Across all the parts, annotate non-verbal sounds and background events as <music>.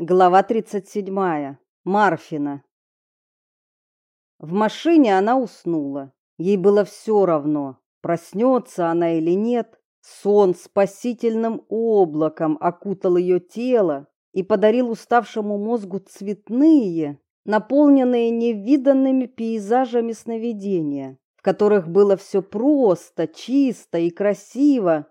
Глава 37. Марфина. В машине она уснула. Ей было все равно, проснется она или нет. Сон спасительным облаком окутал ее тело и подарил уставшему мозгу цветные, наполненные невиданными пейзажами сновидения, в которых было все просто, чисто и красиво.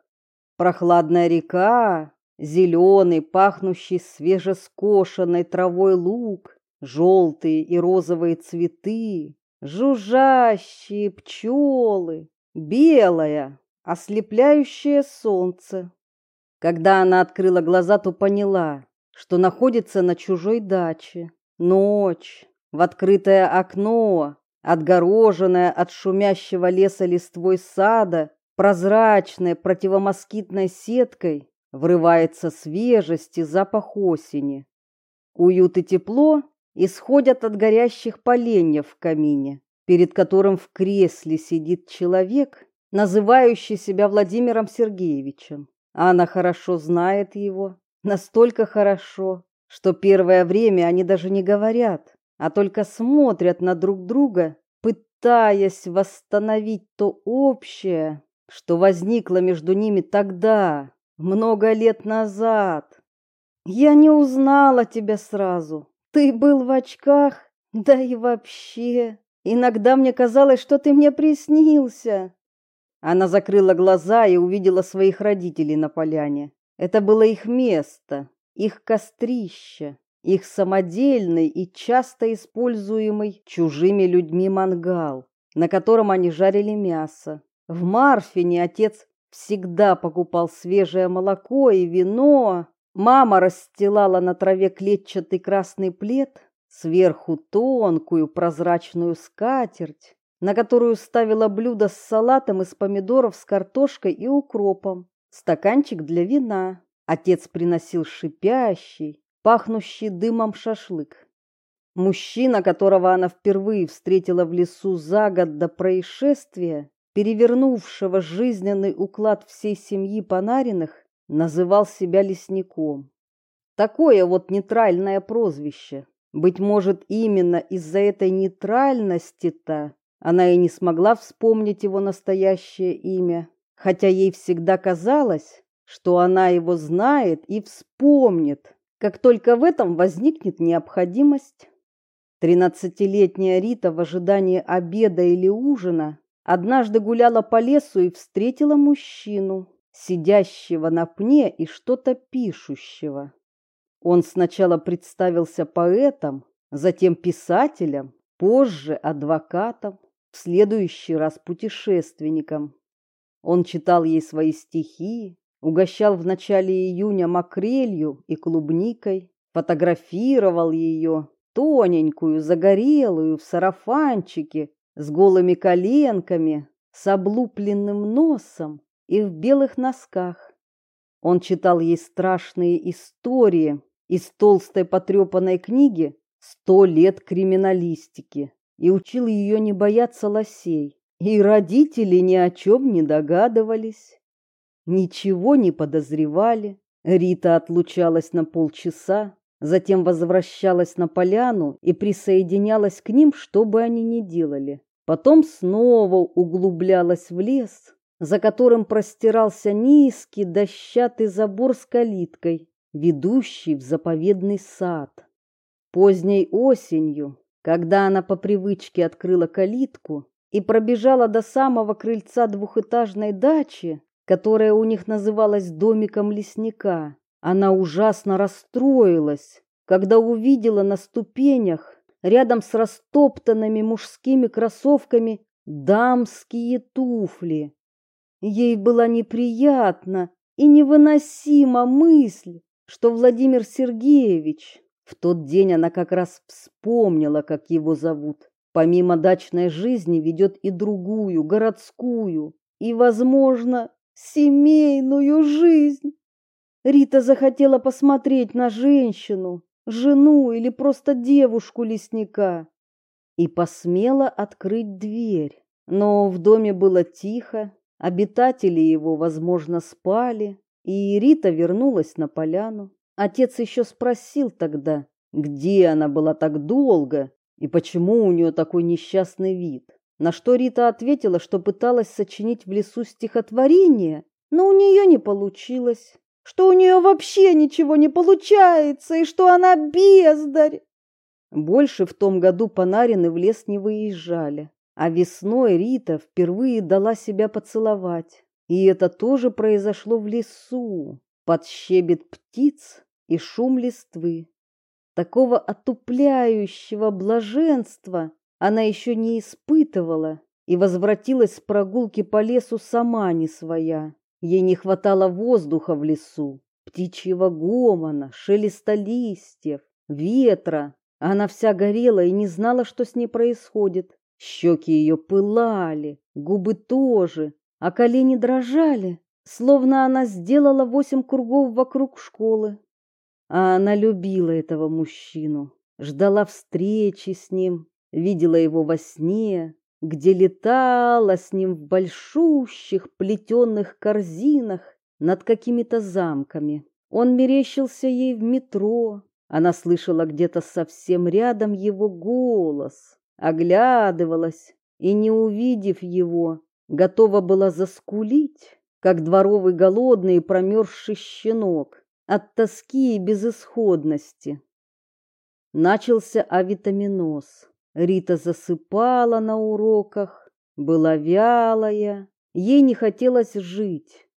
Прохладная река, Зеленый, пахнущий свежескошенной травой луг, желтые и розовые цветы, жужжащие пчелы, белое, ослепляющее солнце. Когда она открыла глаза, то поняла, что находится на чужой даче. Ночь, в открытое окно, отгороженное от шумящего леса листвой сада, прозрачной противомоскитной сеткой, Врывается свежесть и запах осени. Уют и тепло исходят от горящих поленьев в камине, перед которым в кресле сидит человек, называющий себя Владимиром Сергеевичем. Она хорошо знает его, настолько хорошо, что первое время они даже не говорят, а только смотрят на друг друга, пытаясь восстановить то общее, что возникло между ними тогда, много лет назад. Я не узнала тебя сразу. Ты был в очках, да и вообще. Иногда мне казалось, что ты мне приснился. Она закрыла глаза и увидела своих родителей на поляне. Это было их место, их кострище, их самодельный и часто используемый чужими людьми мангал, на котором они жарили мясо. В Марфине отец всегда покупал свежее молоко и вино. Мама расстилала на траве клетчатый красный плед, сверху тонкую прозрачную скатерть, на которую ставила блюдо с салатом из помидоров с картошкой и укропом, стаканчик для вина. Отец приносил шипящий, пахнущий дымом шашлык. Мужчина, которого она впервые встретила в лесу за год до происшествия, перевернувшего жизненный уклад всей семьи Панариных, называл себя лесником. Такое вот нейтральное прозвище. Быть может, именно из-за этой нейтральности-то она и не смогла вспомнить его настоящее имя, хотя ей всегда казалось, что она его знает и вспомнит, как только в этом возникнет необходимость. Тринадцатилетняя Рита в ожидании обеда или ужина Однажды гуляла по лесу и встретила мужчину, сидящего на пне и что-то пишущего. Он сначала представился поэтом, затем писателем, позже адвокатом, в следующий раз путешественником. Он читал ей свои стихи, угощал в начале июня макрелью и клубникой, фотографировал ее, тоненькую, загорелую, в сарафанчике, с голыми коленками, с облупленным носом и в белых носках. Он читал ей страшные истории из толстой потрепанной книги «Сто лет криминалистики» и учил ее не бояться лосей. И родители ни о чем не догадывались, ничего не подозревали. Рита отлучалась на полчаса, затем возвращалась на поляну и присоединялась к ним, что бы они ни делали. Потом снова углублялась в лес, за которым простирался низкий дощатый забор с калиткой, ведущий в заповедный сад. Поздней осенью, когда она по привычке открыла калитку и пробежала до самого крыльца двухэтажной дачи, которая у них называлась домиком лесника, она ужасно расстроилась, когда увидела на ступенях рядом с растоптанными мужскими кроссовками дамские туфли. Ей была неприятна и невыносима мысль, что Владимир Сергеевич, в тот день она как раз вспомнила, как его зовут, помимо дачной жизни ведет и другую, городскую, и, возможно, семейную жизнь. Рита захотела посмотреть на женщину, жену или просто девушку лесника, и посмела открыть дверь. Но в доме было тихо, обитатели его, возможно, спали, и Рита вернулась на поляну. Отец еще спросил тогда, где она была так долго и почему у нее такой несчастный вид. На что Рита ответила, что пыталась сочинить в лесу стихотворение, но у нее не получилось, что у нее вообще ничего не получается и что она бездарь. Больше в том году Панарины в лес не выезжали, а весной Рита впервые дала себя поцеловать. И это тоже произошло в лесу, под щебет птиц и шум листвы. Такого отупляющего блаженства она еще не испытывала и возвратилась с прогулки по лесу сама не своя. Ей не хватало воздуха в лесу, птичьего гомона, шелеста листьев, ветра. Она вся горела и не знала, что с ней происходит. Щеки ее пылали, губы тоже, а колени дрожали, словно она сделала восемь кругов вокруг школы. А она любила этого мужчину, ждала встречи с ним, видела его во сне, где летала с ним в большущих плетеных корзинах над какими-то замками. Он мерещился ей в метро. Она слышала где-то совсем рядом его голос, оглядывалась и, не увидев его, готова была заскулить, как дворовый голодный и промерзший щенок от тоски и безысходности. Начался авитаминоз. Рита засыпала на уроках, была вялая, ей не хотелось жить.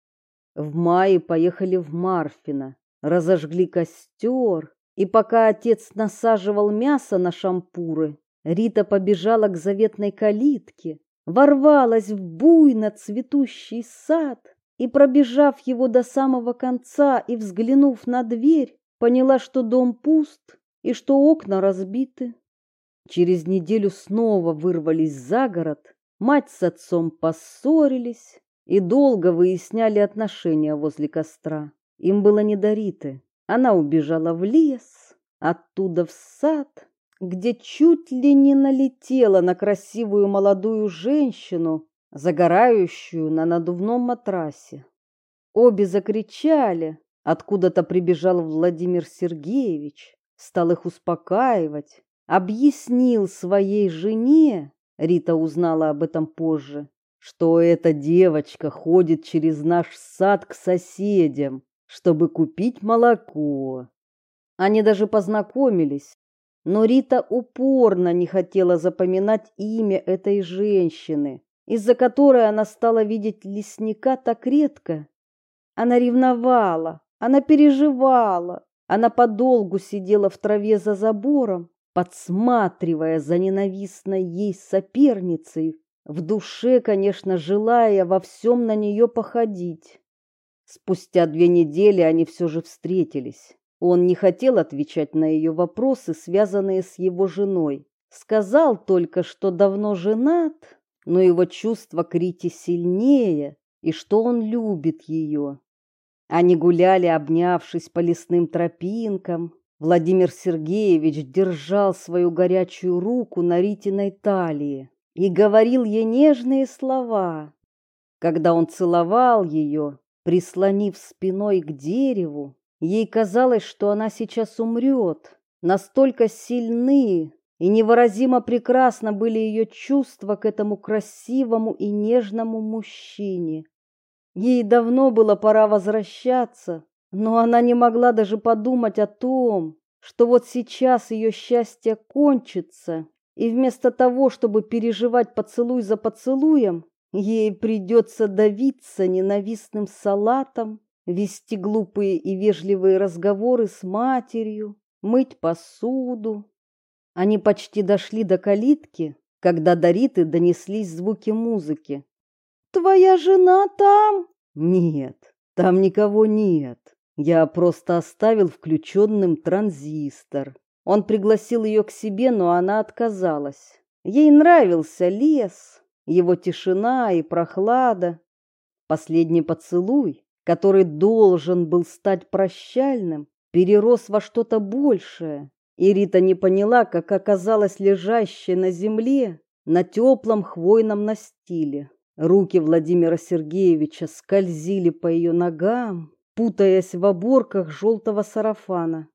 В мае поехали в Марфино, разожгли костер, и пока отец насаживал мясо на шампуры, Рита побежала к заветной калитке, ворвалась в буйно цветущий сад и, пробежав его до самого конца и взглянув на дверь, поняла, что дом пуст и что окна разбиты. Через неделю снова вырвались за город, мать с отцом поссорились и долго выясняли отношения возле костра. Им было не до Риты. Она убежала в лес, оттуда в сад, где чуть ли не налетела на красивую молодую женщину, загорающую на надувном матрасе. Обе закричали. Откуда-то прибежал Владимир Сергеевич, стал их успокаивать, объяснил своей жене, Рита узнала об этом позже, что эта девочка ходит через наш сад к соседям, чтобы купить молоко. Они даже познакомились, но Рита упорно не хотела запоминать имя этой женщины, из-за которой она стала видеть лесника так редко. Она ревновала, она переживала, она подолгу сидела в траве за забором, подсматривая за ненавистной ей соперницей, в душе, конечно, желая во всем на нее походить. Спустя две недели они все же встретились. Он не хотел отвечать на ее вопросы, связанные с его женой. Сказал только, что давно женат, но его чувство к Рите сильнее, и что он любит ее. Они гуляли, обнявшись по лесным тропинкам. Владимир Сергеевич держал свою горячую руку на Ритиной талии и говорил ей нежные слова. Когда он целовал ее, прислонив спиной к дереву, Ей казалось, что она сейчас умрет. Настолько сильны и невыразимо прекрасно были ее чувства к этому красивому и нежному мужчине. Ей давно было пора возвращаться, но она не могла даже подумать о том, что вот сейчас ее счастье кончится, и вместо того, чтобы переживать поцелуй за поцелуем, ей придется давиться ненавистным салатом вести глупые и вежливые разговоры с матерью, мыть посуду. Они почти дошли до калитки, когда до Риты донеслись звуки музыки. «Твоя жена там?» «Нет, там никого нет. Я просто оставил включенным транзистор. Он пригласил ее к себе, но она отказалась. Ей нравился лес, его тишина и прохлада. Последний поцелуй который должен был стать прощальным, перерос во что-то большее. И Рита не поняла, как оказалась лежащей на земле на теплом хвойном настиле. Руки Владимира Сергеевича скользили по ее ногам, путаясь в оборках желтого сарафана.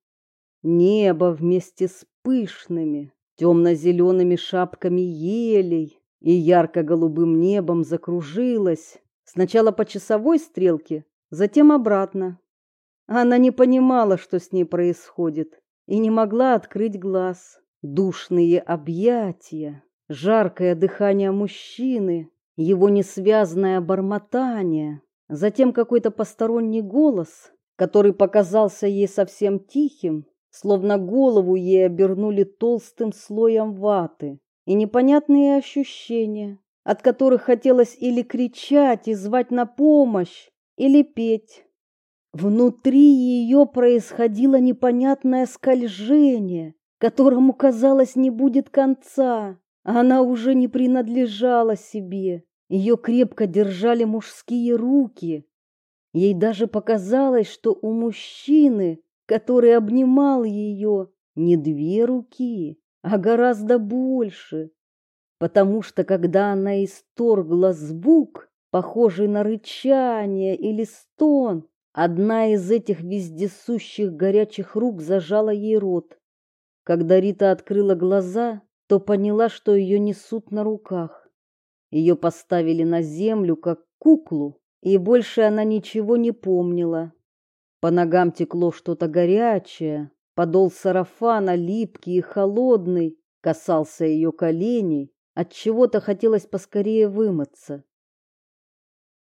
Небо вместе с пышными темно-зелеными шапками елей и ярко-голубым небом закружилось, сначала по часовой стрелке, затем обратно. Она не понимала, что с ней происходит, и не могла открыть глаз. Душные объятия, жаркое дыхание мужчины, его несвязное бормотание, затем какой-то посторонний голос, который показался ей совсем тихим, словно голову ей обернули толстым слоем ваты, и непонятные ощущения, от которых хотелось или кричать и звать на помощь, или петь. Внутри ее происходило непонятное скольжение, которому, казалось, не будет конца. Она уже не принадлежала себе. Ее крепко держали мужские руки. Ей даже показалось, что у мужчины, который обнимал ее, не две руки, а гораздо больше. Потому что, когда она исторгла звук, похожий на рычание или стон, Одна из этих вездесущих горячих рук зажала ей рот. Когда Рита открыла глаза, то поняла, что ее несут на руках. Ее поставили на землю, как куклу, и больше она ничего не помнила. По ногам текло что-то горячее, подол сарафана, липкий и холодный, касался ее коленей, от чего-то хотелось поскорее вымыться.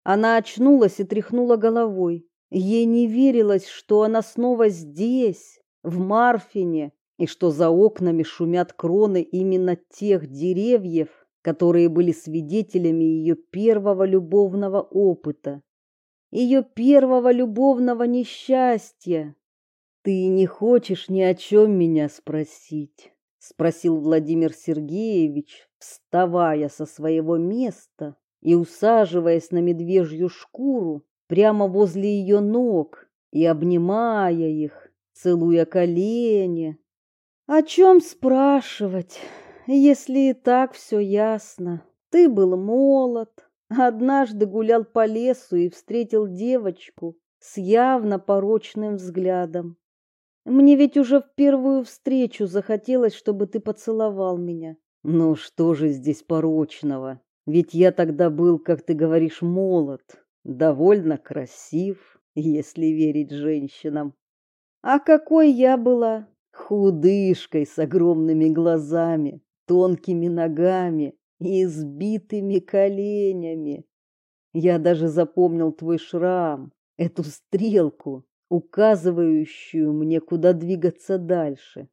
Она очнулась и тряхнула головой. Ей не верилось, что она снова здесь, в Марфине, и что за окнами шумят кроны именно тех деревьев, которые были свидетелями ее первого любовного опыта, ее первого любовного несчастья. Ты не хочешь ни о чем меня спросить, спросил Владимир Сергеевич, вставая со своего места и усаживаясь на медвежью шкуру, прямо возле ее ног и обнимая их, целуя колени. О чем спрашивать, если и так все ясно? Ты был молод, однажды гулял по лесу и встретил девочку с явно порочным взглядом. Мне ведь уже в первую встречу захотелось, чтобы ты поцеловал меня. Ну что же здесь порочного? Ведь я тогда был, как ты говоришь, молод довольно красив, если верить женщинам. А какой я была? Худышкой с огромными глазами, тонкими ногами и избитыми коленями. Я даже запомнил твой шрам, эту стрелку, указывающую мне, куда двигаться дальше.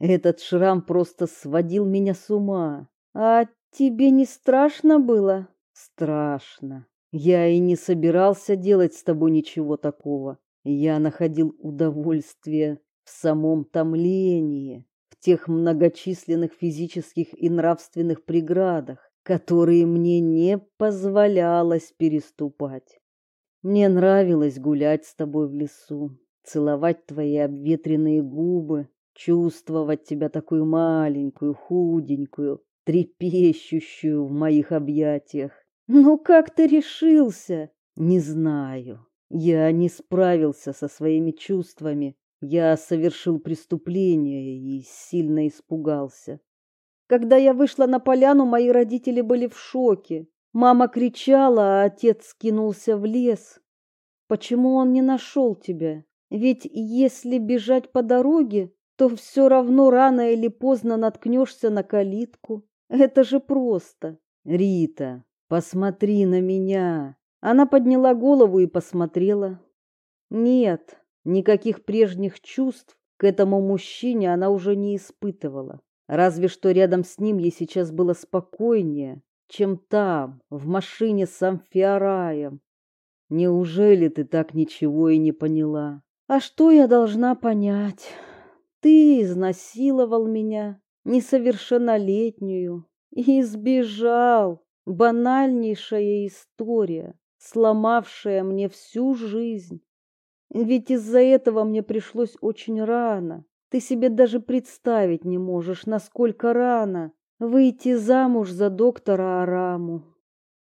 Этот шрам просто сводил меня с ума. А тебе не страшно было? Страшно. Я и не собирался делать с тобой ничего такого. Я находил удовольствие в самом томлении, тех многочисленных физических и нравственных преградах, которые мне не позволялось переступать. Мне нравилось гулять с тобой в лесу, целовать твои обветренные губы, чувствовать тебя такую маленькую, худенькую, трепещущую в моих объятиях. Ну как ты решился? Не знаю. Я не справился со своими чувствами. Я совершил преступление и сильно испугался. Когда я вышла на поляну, мои родители были в шоке. Мама кричала, а отец кинулся в лес. Почему он не нашел тебя? Ведь если бежать по дороге, то все равно рано или поздно наткнешься на калитку. Это же просто. Рита, Посмотри на меня. Она подняла голову и посмотрела. Нет, никаких прежних чувств к этому мужчине она уже не испытывала. Разве что рядом с ним ей сейчас было спокойнее, чем там, в машине с Амфиараем. Неужели ты так ничего и не поняла? А что я должна понять? Ты изнасиловал меня, несовершеннолетнюю, и сбежал. Банальнейшая история, сломавшая мне всю жизнь. Ведь из-за этого мне пришлось очень рано. Ты себе даже представить не можешь, насколько рано выйти замуж за доктора Араму.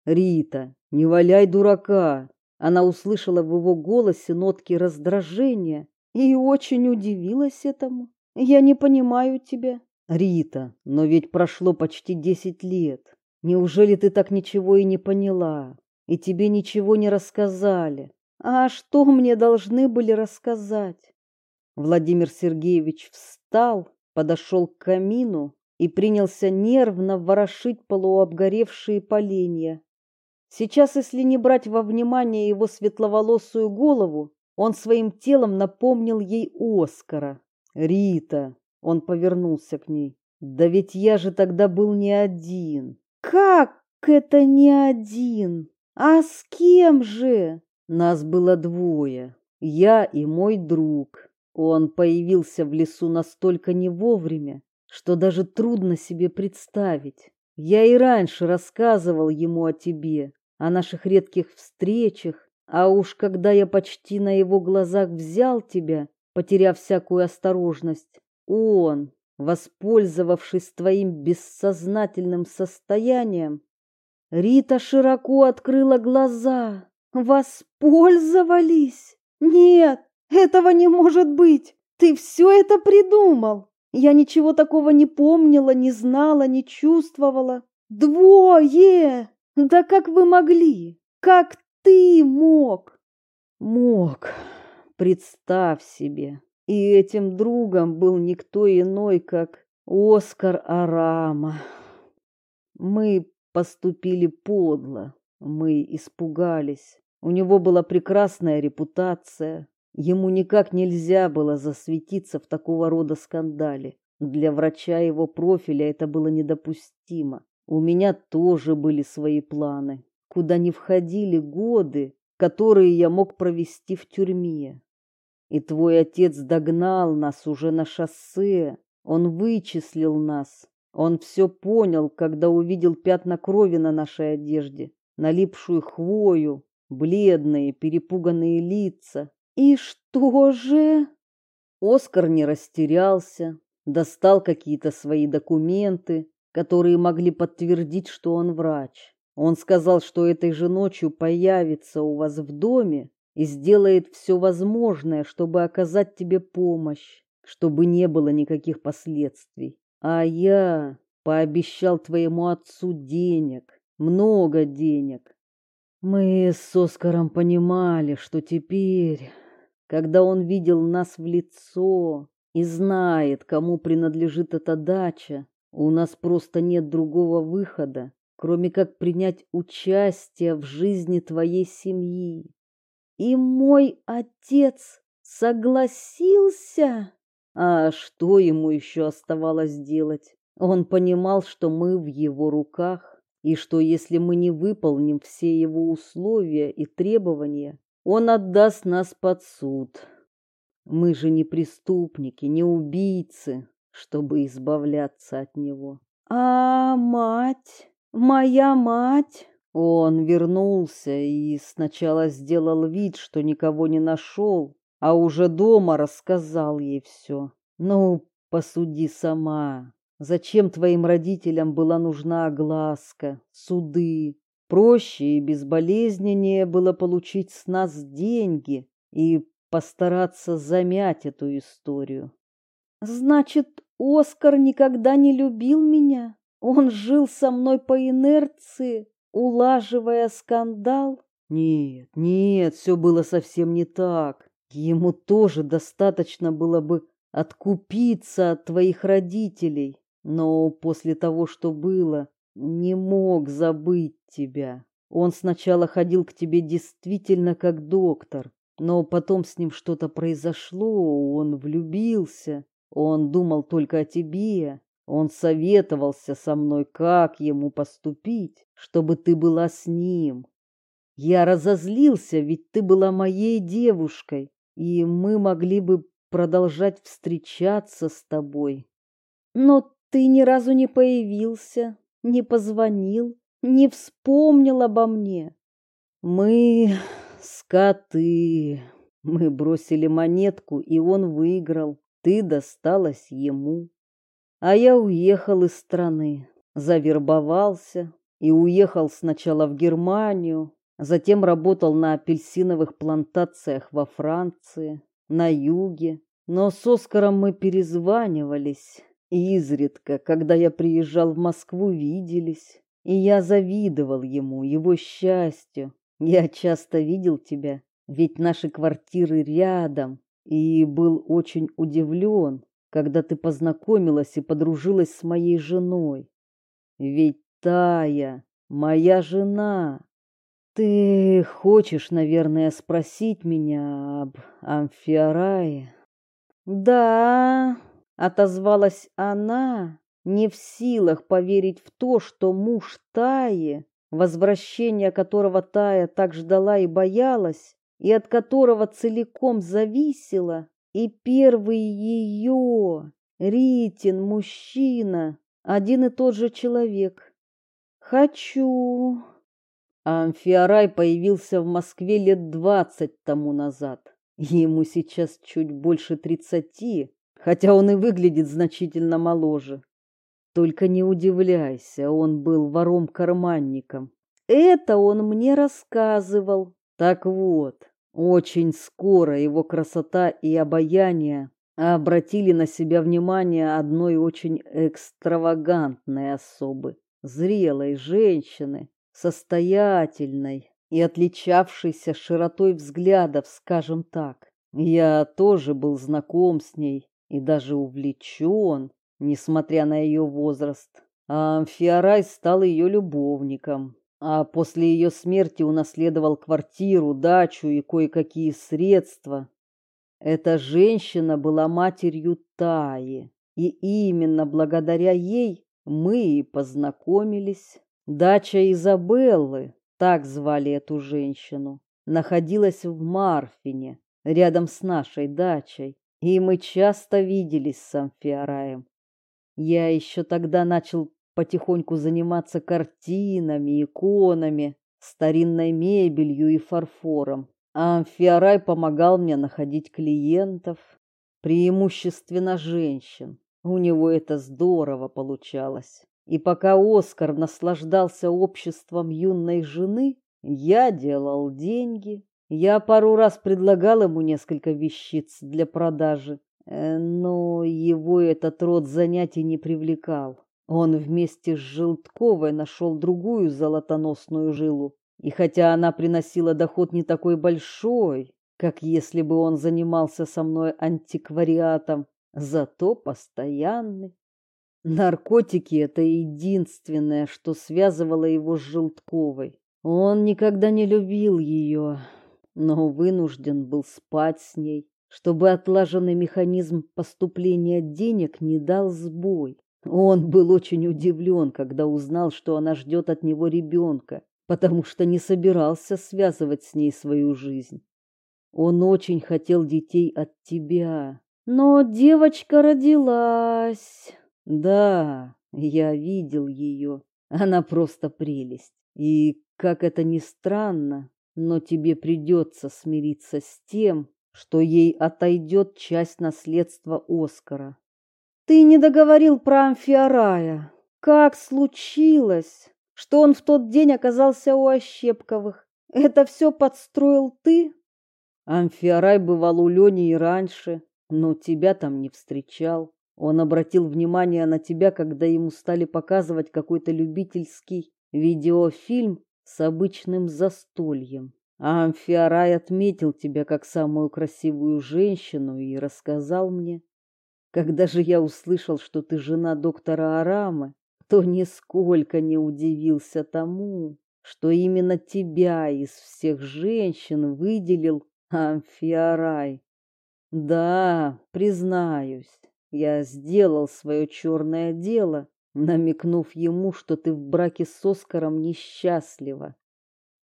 Рита, не валяй дурака. Она услышала в его голосе нотки раздражения и очень удивилась этому. Я не понимаю тебя. Рита, но ведь прошло почти десять лет. Неужели ты так ничего и не поняла? И тебе ничего не рассказали? А что мне должны были рассказать? Владимир Сергеевич встал, подошел к камину и принялся нервно ворошить полуобгоревшие поленья. Сейчас, если не брать во внимание его светловолосую голову, он своим телом напомнил ей Оскара. «Рита!» — он повернулся к ней. «Да ведь я же тогда был не один!» «Как это не один? А с кем же?» «Нас было двое. Я и мой друг. Он появился в лесу настолько не вовремя, что даже трудно себе представить. Я и раньше рассказывал ему о тебе, о наших редких встречах, а уж когда я почти на его глазах взял тебя, потеряв всякую осторожность, он, воспользовавшись твоим бессознательным состоянием, Рита широко открыла глаза. Воспользовались? Нет, этого не может быть. Ты все это придумал. Я ничего такого не помнила, не знала, не чувствовала. Двое! Да как вы могли? Как ты мог? Мог. Представь себе. И этим другом был никто иной, как Оскар Арама. Мы поступили подло. Мы испугались. У него была прекрасная репутация. Ему никак нельзя было засветиться в такого рода скандале. Для врача его профиля это было недопустимо. У меня тоже были свои планы, куда не входили годы, которые я мог провести в тюрьме. И твой отец догнал нас уже на шоссе. Он вычислил нас. Он все понял, когда увидел пятна крови на нашей одежде, налипшую хвою, бледные, перепуганные лица. И что же? Оскар не растерялся, достал какие-то свои документы, которые могли подтвердить, что он врач. Он сказал, что этой же ночью появится у вас в доме и сделает все возможное, чтобы оказать тебе помощь, чтобы не было никаких последствий. А я пообещал твоему отцу денег, много денег. Мы с Оскаром понимали, что теперь, когда он видел нас в лицо и знает, кому принадлежит эта дача, у нас просто нет другого выхода, кроме как принять участие в жизни твоей семьи. И мой отец согласился? А что ему еще оставалось делать? Он понимал, что мы в его руках, и что если мы не выполним все его условия и требования, он отдаст нас под суд. Мы же не преступники, не убийцы, чтобы избавляться от него. А мать, моя мать... Он вернулся и сначала сделал вид, что никого не нашел, а уже дома рассказал ей все. Ну, посуди сама. Зачем твоим родителям была нужна огласка, суды? Проще и безболезненнее было получить с нас деньги и постараться замять эту историю. Значит, Оскар никогда не любил меня? Он жил со мной по инерции, улаживая скандал? Нет, нет, все было совсем не так. Ему тоже достаточно было бы откупиться от твоих родителей, но после того, что было, не мог забыть тебя. Он сначала ходил к тебе действительно как доктор, но потом с ним что-то произошло, он влюбился, он думал только о тебе, он советовался со мной, как ему поступить, чтобы ты была с ним. Я разозлился, ведь ты была моей девушкой, и мы могли бы продолжать встречаться с тобой. Но ты ни разу не появился, не позвонил, не вспомнил обо мне. Мы скоты. Мы бросили монетку, и он выиграл. Ты досталась ему. А я уехал из страны, завербовался и уехал сначала в Германию, Затем работал на апельсиновых плантациях во Франции, на юге. Но с Оскаром мы перезванивались. Изредка, когда я приезжал в Москву, виделись. И я завидовал ему, его счастью. Я часто видел тебя, ведь наши квартиры рядом, и был очень удивлен, когда ты познакомилась и подружилась с моей женой. Ведь Тая, моя жена. Ты хочешь, наверное, спросить меня об Амфиарае? Да, отозвалась она, не в силах поверить в то, что муж Таи, возвращение которого Тая так ждала и боялась, и от которого целиком зависела, и первый ее, Ритин, мужчина, один и тот же человек. Хочу. Амфиарай появился в Москве лет двадцать тому назад. Ему сейчас чуть больше тридцати, хотя он и выглядит значительно моложе. Только не удивляйся, он был вором-карманником. Это он мне рассказывал. Так вот, очень скоро его красота и обаяние обратили на себя внимание одной очень экстравагантной особы, зрелой женщины, состоятельной и отличавшейся широтой взглядов, скажем так. Я тоже был знаком с ней и даже увлечен, несмотря на ее возраст. А Амфиарай стал ее любовником а после ее смерти унаследовал квартиру, дачу и кое-какие средства. Эта женщина была матерью Таи, и именно благодаря ей мы и познакомились. Дача Изабеллы, так звали эту женщину, находилась в Марфине, рядом с нашей дачей, и мы часто виделись с Амфиараем. Я еще тогда начал потихоньку заниматься картинами, иконами, старинной мебелью и фарфором. А Амфиарай помогал мне находить клиентов, преимущественно женщин. У него это здорово получалось. И пока Оскар наслаждался обществом юной жены, я делал деньги. Я пару раз предлагал ему несколько вещиц для продажи, э, но его этот род занятий не привлекал. Он вместе с Желтковой нашел другую золотоносную жилу, и хотя она приносила доход не такой большой, как если бы он занимался со мной антиквариатом, зато постоянный. Наркотики это единственное, что связывало его с Желтковой. Он никогда не любил ее, но вынужден был спать с ней, чтобы отлаженный механизм поступления денег не дал сбой. Он был очень удивлен, когда узнал, что она ждет от него ребенка, потому что не собирался связывать с ней свою жизнь. Он очень хотел детей от тебя. Но девочка родилась. Да, я видел ее. Она просто прелесть. И, как это ни странно, но тебе придется смириться с тем, что ей отойдет часть наследства Оскара. Ты не договорил про Амфиарая. Как случилось, что он в тот день оказался у Ощепковых? Это все подстроил ты? Амфиарай бывал у Лени и раньше, но тебя там не встречал. Он обратил внимание на тебя, когда ему стали показывать какой-то любительский видеофильм с обычным застольем. А Амфиарай отметил тебя как самую красивую женщину и рассказал мне, когда же я услышал, что ты жена доктора Арамы, то нисколько не удивился тому, что именно тебя из всех женщин выделил Амфиарай. Да, признаюсь, я сделал свое черное дело, намекнув ему, что ты в браке с Оскаром несчастлива.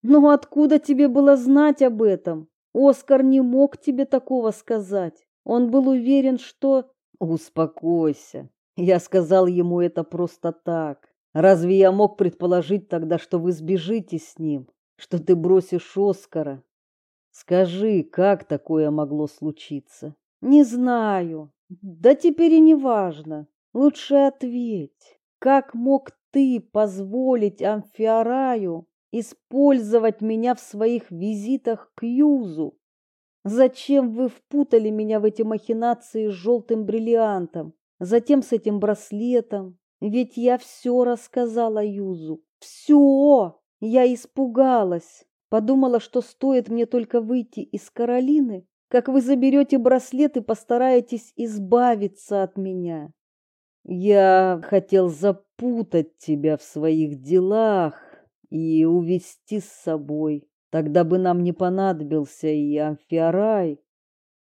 Но откуда тебе было знать об этом? Оскар не мог тебе такого сказать. Он был уверен, что Успокойся. Я сказал ему это просто так. Разве я мог предположить тогда, что вы сбежите с ним, что ты бросишь Оскара? Скажи, как такое могло случиться? Не знаю. Да теперь и не важно. Лучше ответь. Как мог ты позволить Амфиараю использовать меня в своих визитах к Юзу? Зачем вы впутали меня в эти махинации с желтым бриллиантом, затем с этим браслетом? Ведь я все рассказала Юзу. Все! Я испугалась. Подумала, что стоит мне только выйти из Каролины, как вы заберете браслет и постараетесь избавиться от меня. Я хотел запутать тебя в своих делах и увести с собой. Тогда бы нам не понадобился и амфиарай.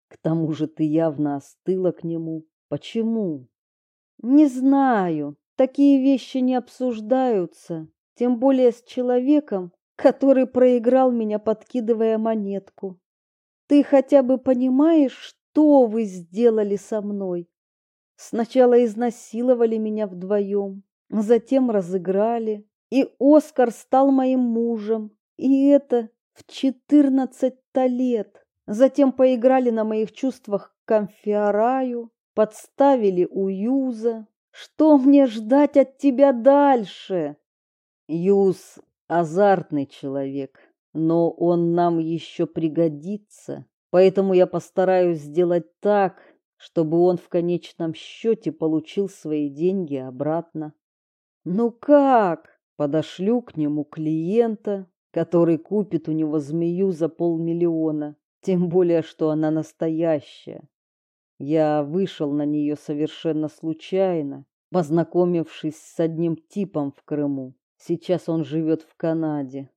К тому же ты явно остыла к нему. Почему? Не знаю. Такие вещи не обсуждаются, тем более с человеком, который проиграл меня, подкидывая монетку. Ты хотя бы понимаешь, что вы сделали со мной? Сначала изнасиловали меня вдвоем, затем разыграли, и Оскар стал моим мужем, и это в четырнадцать-то лет. Затем поиграли на моих чувствах к Амфиараю, подставили Уюза. Что мне ждать от тебя дальше? Юз азартный человек, но он нам еще пригодится, поэтому я постараюсь сделать так, чтобы он в конечном счете получил свои деньги обратно. Ну как? Подошлю к нему клиента, который купит у него змею за полмиллиона, тем более, что она настоящая. Я вышел на нее совершенно случайно, познакомившись с одним типом в Крыму. Сейчас он живет в Канаде.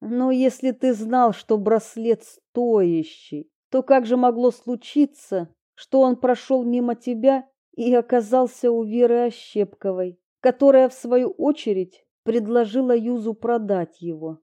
Но если ты знал, что браслет стоящий, то как же могло случиться, что он прошел мимо тебя и оказался у Веры Ощепковой, которая, в свою очередь, предложила Юзу продать его?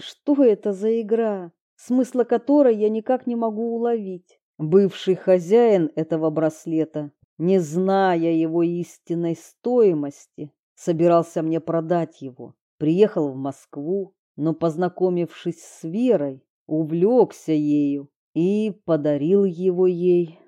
Что это за игра, смысла которой я никак не могу уловить? Бывший хозяин этого браслета, не зная его истинной стоимости, собирался мне продать его. Приехал в Москву, но, познакомившись с Верой, увлекся ею и подарил его ей.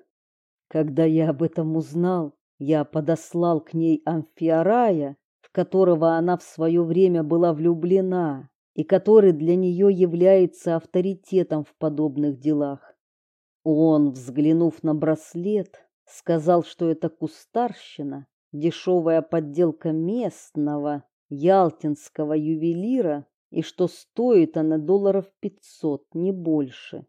Когда я об этом узнал, я подослал к ней Амфиарая, в которого она в свое время была влюблена и который для нее является авторитетом в подобных делах. Он, взглянув на браслет, сказал, что это кустарщина, дешевая подделка местного ялтинского ювелира и что стоит она долларов пятьсот, не больше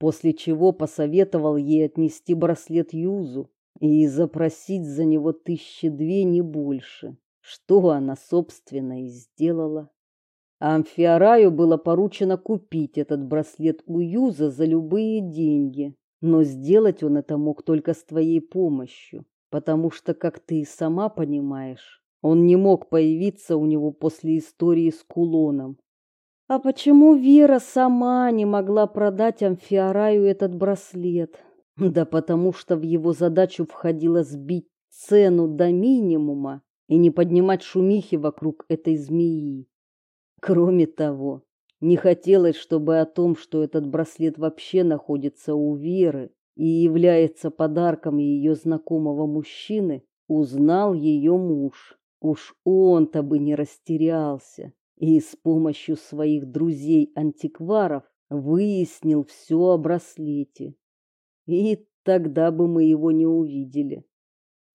после чего посоветовал ей отнести браслет Юзу и запросить за него тысячи две, не больше, что она, собственно, и сделала. Амфиараю было поручено купить этот браслет у Юза за любые деньги, но сделать он это мог только с твоей помощью, потому что, как ты и сама понимаешь, он не мог появиться у него после истории с кулоном, а почему Вера сама не могла продать Амфиараю этот браслет? Да потому что в его задачу входило сбить цену до минимума и не поднимать шумихи вокруг этой змеи. Кроме того, не хотелось, чтобы о том, что этот браслет вообще находится у Веры и является подарком ее знакомого мужчины, узнал ее муж. Уж он-то бы не растерялся и с помощью своих друзей-антикваров выяснил все о браслете. И тогда бы мы его не увидели.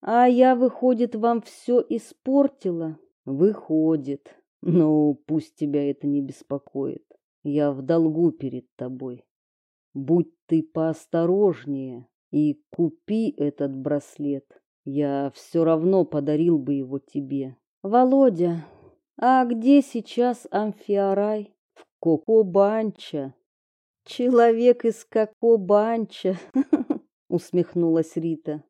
А я, выходит, вам все испортила? Выходит. Но пусть тебя это не беспокоит. Я в долгу перед тобой. Будь ты поосторожнее и купи этот браслет. Я все равно подарил бы его тебе. Володя, а где сейчас Амфиарай? В Кокобанча. Человек из Кокобанча, <laughs> усмехнулась Рита.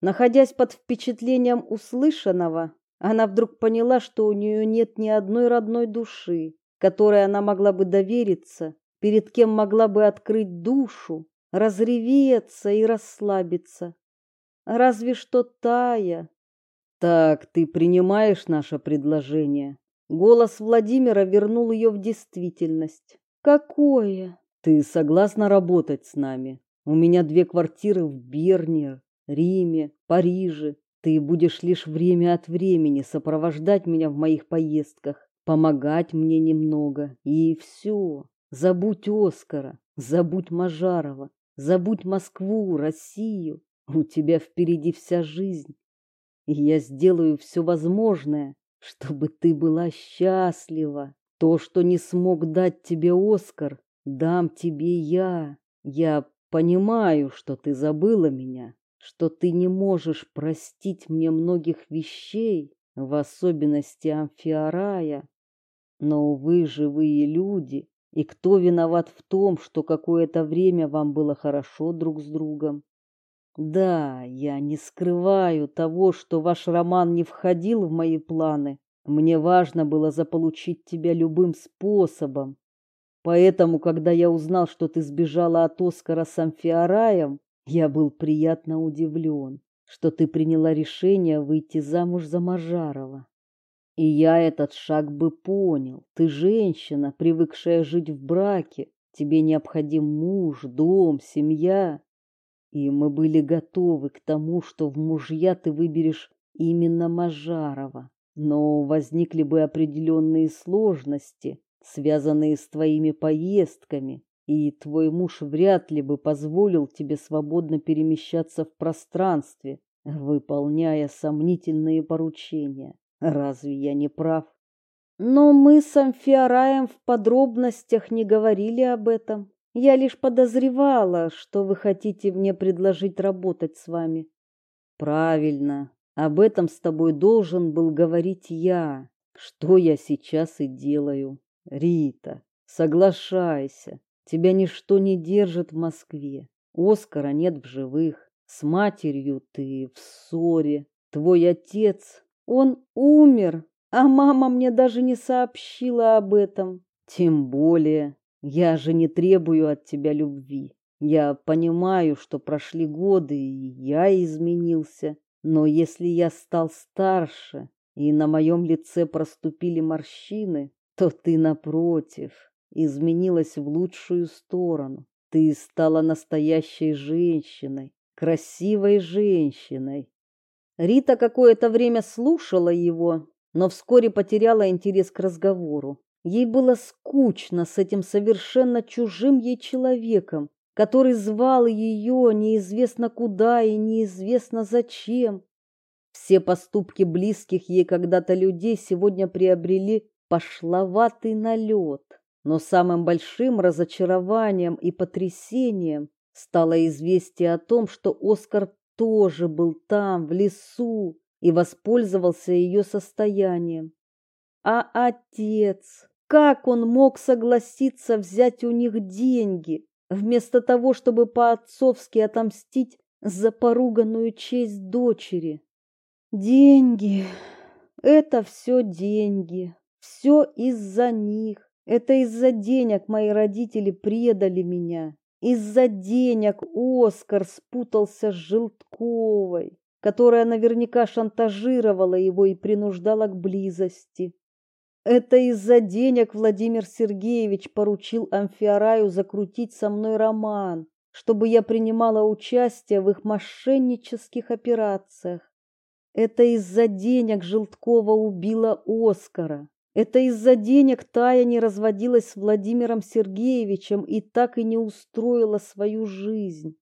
Находясь под впечатлением услышанного, она вдруг поняла, что у нее нет ни одной родной души, которой она могла бы довериться, перед кем могла бы открыть душу, разреветься и расслабиться. Разве что Тая, так, ты принимаешь наше предложение? Голос Владимира вернул ее в действительность. Какое? Ты согласна работать с нами? У меня две квартиры в Берне, Риме, Париже. Ты будешь лишь время от времени сопровождать меня в моих поездках помогать мне немного, и все. Забудь Оскара, забудь Мажарова, забудь Москву, Россию. У тебя впереди вся жизнь. И я сделаю все возможное, чтобы ты была счастлива. То, что не смог дать тебе Оскар, дам тебе я. Я понимаю, что ты забыла меня, что ты не можешь простить мне многих вещей, в особенности Амфиарая. Но вы живые люди, и кто виноват в том, что какое-то время вам было хорошо друг с другом? Да, я не скрываю того, что ваш роман не входил в мои планы. Мне важно было заполучить тебя любым способом. Поэтому, когда я узнал, что ты сбежала от Оскара с Амфиараем, я был приятно удивлен, что ты приняла решение выйти замуж за Мажарова. И я этот шаг бы понял. Ты женщина, привыкшая жить в браке. Тебе необходим муж, дом, семья. И мы были готовы к тому, что в мужья ты выберешь именно Мажарова. Но возникли бы определенные сложности, связанные с твоими поездками, и твой муж вряд ли бы позволил тебе свободно перемещаться в пространстве, выполняя сомнительные поручения. Разве я не прав? Но мы с Амфиараем в подробностях не говорили об этом. Я лишь подозревала, что вы хотите мне предложить работать с вами. Правильно. Об этом с тобой должен был говорить я. Что я сейчас и делаю. Рита, соглашайся. Тебя ничто не держит в Москве. Оскара нет в живых. С матерью ты в ссоре. Твой отец, он умер, а мама мне даже не сообщила об этом. Тем более я же не требую от тебя любви. Я понимаю, что прошли годы, и я изменился. Но если я стал старше, и на моем лице проступили морщины, то ты, напротив, изменилась в лучшую сторону. Ты стала настоящей женщиной, красивой женщиной. Рита какое-то время слушала его, но вскоре потеряла интерес к разговору. Ей было скучно с этим совершенно чужим ей человеком, который звал ее неизвестно куда и неизвестно зачем. Все поступки близких ей когда-то людей сегодня приобрели пошловатый налет. Но самым большим разочарованием и потрясением стало известие о том, что Оскар тоже был там, в лесу, и воспользовался ее состоянием. А отец, как он мог согласиться взять у них деньги, вместо того, чтобы по-отцовски отомстить за поруганную честь дочери? Деньги. Это все деньги. Все из-за них. Это из-за денег мои родители предали меня. Из-за денег Оскар спутался с Желтковой, которая наверняка шантажировала его и принуждала к близости. Это из-за денег Владимир Сергеевич поручил Амфиараю закрутить со мной роман, чтобы я принимала участие в их мошеннических операциях. Это из-за денег Желткова убила Оскара. Это из-за денег Тая не разводилась с Владимиром Сергеевичем и так и не устроила свою жизнь.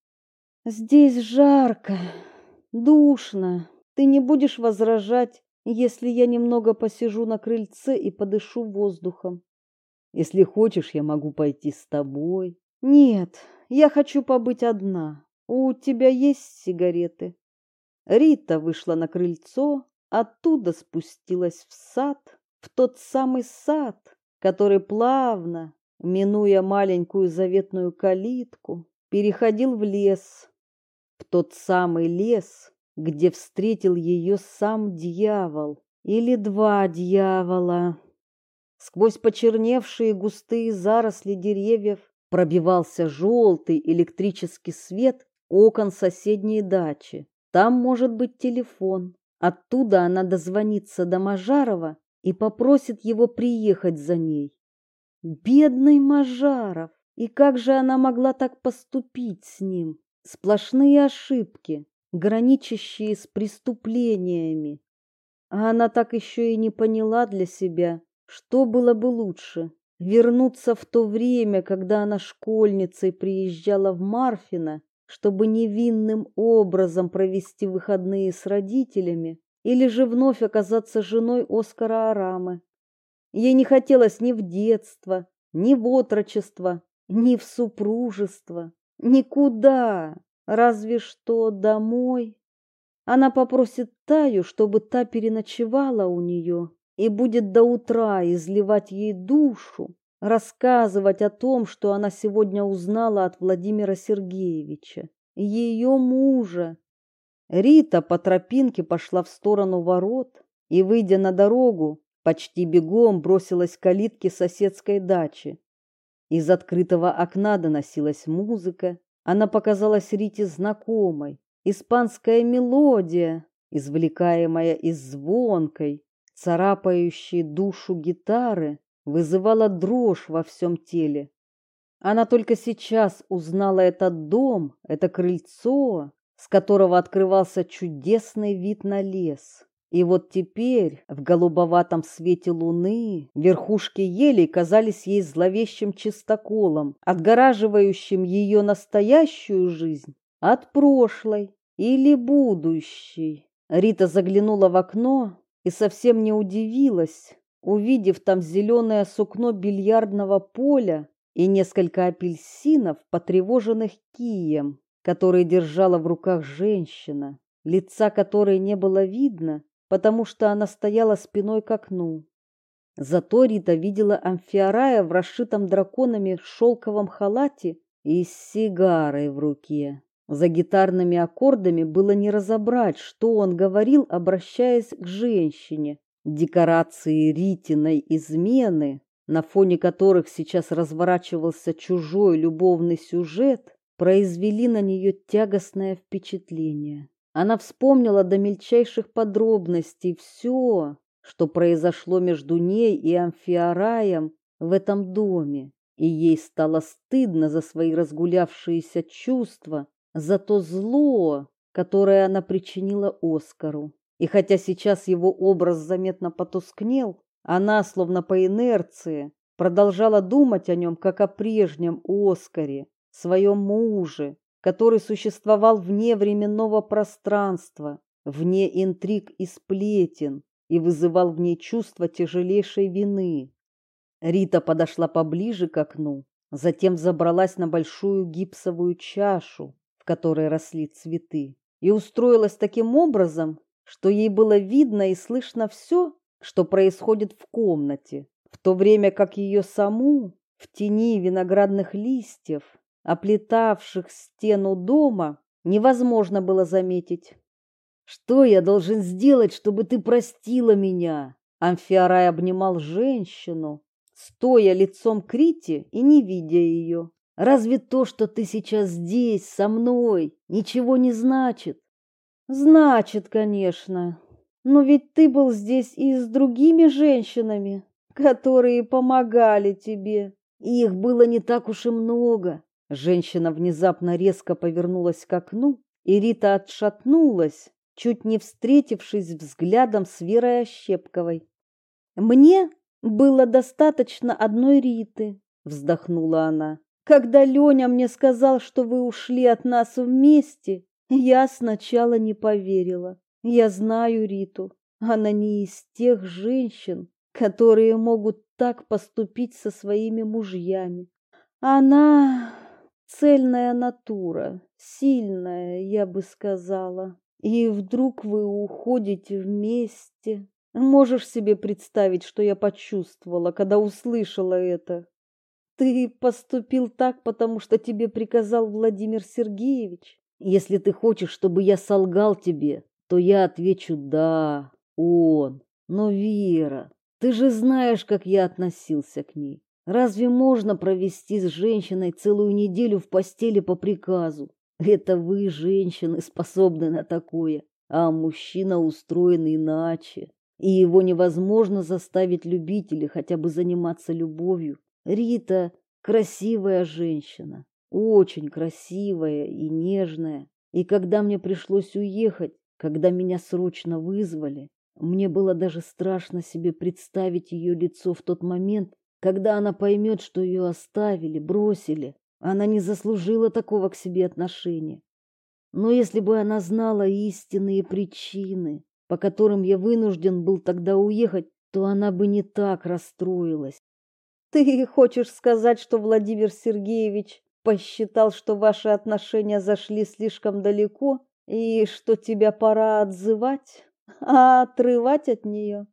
Здесь жарко, душно. Ты не будешь возражать, если я немного посижу на крыльце и подышу воздухом. Если хочешь, я могу пойти с тобой. Нет, я хочу побыть одна. У тебя есть сигареты? Рита вышла на крыльцо, оттуда спустилась в сад, в тот самый сад, который плавно, минуя маленькую заветную калитку, переходил в лес, в тот самый лес, где встретил ее сам дьявол или два дьявола. Сквозь почерневшие густые заросли деревьев пробивался желтый электрический свет окон соседней дачи. Там может быть телефон. Оттуда она дозвонится до Мажарова и попросит его приехать за ней. Бедный Мажаров! И как же она могла так поступить с ним? Сплошные ошибки граничащие с преступлениями. А она так еще и не поняла для себя, Что было бы лучше? Вернуться в то время, когда она школьницей приезжала в Марфино, чтобы невинным образом провести выходные с родителями, или же вновь оказаться женой Оскара Арамы. Ей не хотелось ни в детство, ни в отрочество, ни в супружество, никуда, разве что домой. Она попросит Таю, чтобы та переночевала у нее и будет до утра изливать ей душу, рассказывать о том, что она сегодня узнала от Владимира Сергеевича, ее мужа. Рита по тропинке пошла в сторону ворот и, выйдя на дорогу, почти бегом бросилась к калитке соседской дачи. Из открытого окна доносилась музыка. Она показалась Рите знакомой. Испанская мелодия, извлекаемая из звонкой, царапающей душу гитары, вызывала дрожь во всем теле. Она только сейчас узнала этот дом, это крыльцо, с которого открывался чудесный вид на лес. И вот теперь, в голубоватом свете луны, верхушки елей казались ей зловещим чистоколом, отгораживающим ее настоящую жизнь от прошлой или будущей. Рита заглянула в окно и совсем не удивилась, увидев там зеленое сукно бильярдного поля и несколько апельсинов, потревоженных кием, которые держала в руках женщина, лица которой не было видно, потому что она стояла спиной к окну. Зато Рита видела амфиарая в расшитом драконами шелковом халате и с сигарой в руке. За гитарными аккордами было не разобрать, что он говорил, обращаясь к женщине. Декорации Ритиной измены, на фоне которых сейчас разворачивался чужой любовный сюжет, произвели на нее тягостное впечатление. Она вспомнила до мельчайших подробностей все, что произошло между ней и Амфиараем в этом доме, и ей стало стыдно за свои разгулявшиеся чувства, за то зло, которое она причинила Оскару. И хотя сейчас его образ заметно потускнел, она, словно по инерции, продолжала думать о нем, как о прежнем Оскаре, своем муже, который существовал вне временного пространства, вне интриг и сплетен и вызывал в ней чувство тяжелейшей вины. Рита подошла поближе к окну, затем забралась на большую гипсовую чашу, в которой росли цветы, и устроилась таким образом, что ей было видно и слышно все, что происходит в комнате, в то время как ее саму в тени виноградных листьев оплетавших стену дома, невозможно было заметить. Что я должен сделать, чтобы ты простила меня? Амфиарай обнимал женщину, стоя лицом к Рите и не видя ее. Разве то, что ты сейчас здесь со мной, ничего не значит? Значит, конечно. Но ведь ты был здесь и с другими женщинами, которые помогали тебе. Их было не так уж и много. Женщина внезапно резко повернулась к окну, и Рита отшатнулась, чуть не встретившись взглядом с Верой Ощепковой. «Мне было достаточно одной Риты», — вздохнула она. «Когда Леня мне сказал, что вы ушли от нас вместе, я сначала не поверила. Я знаю Риту. Она не из тех женщин, которые могут так поступить со своими мужьями. Она цельная натура, сильная, я бы сказала. И вдруг вы уходите вместе. Можешь себе представить, что я почувствовала, когда услышала это? Ты поступил так, потому что тебе приказал Владимир Сергеевич? Если ты хочешь, чтобы я солгал тебе, то я отвечу «да, он». Но, Вера, ты же знаешь, как я относился к ней. Разве можно провести с женщиной целую неделю в постели по приказу? Это вы, женщины, способны на такое, а мужчина устроен иначе. И его невозможно заставить любить или хотя бы заниматься любовью. Рита красивая женщина, очень красивая и нежная. И когда мне пришлось уехать, когда меня срочно вызвали, Мне было даже страшно себе представить ее лицо в тот момент, когда она поймет, что ее оставили, бросили. Она не заслужила такого к себе отношения. Но если бы она знала истинные причины, по которым я вынужден был тогда уехать, то она бы не так расстроилась. Ты хочешь сказать, что Владимир Сергеевич посчитал, что ваши отношения зашли слишком далеко и что тебя пора отзывать, а отрывать от нее?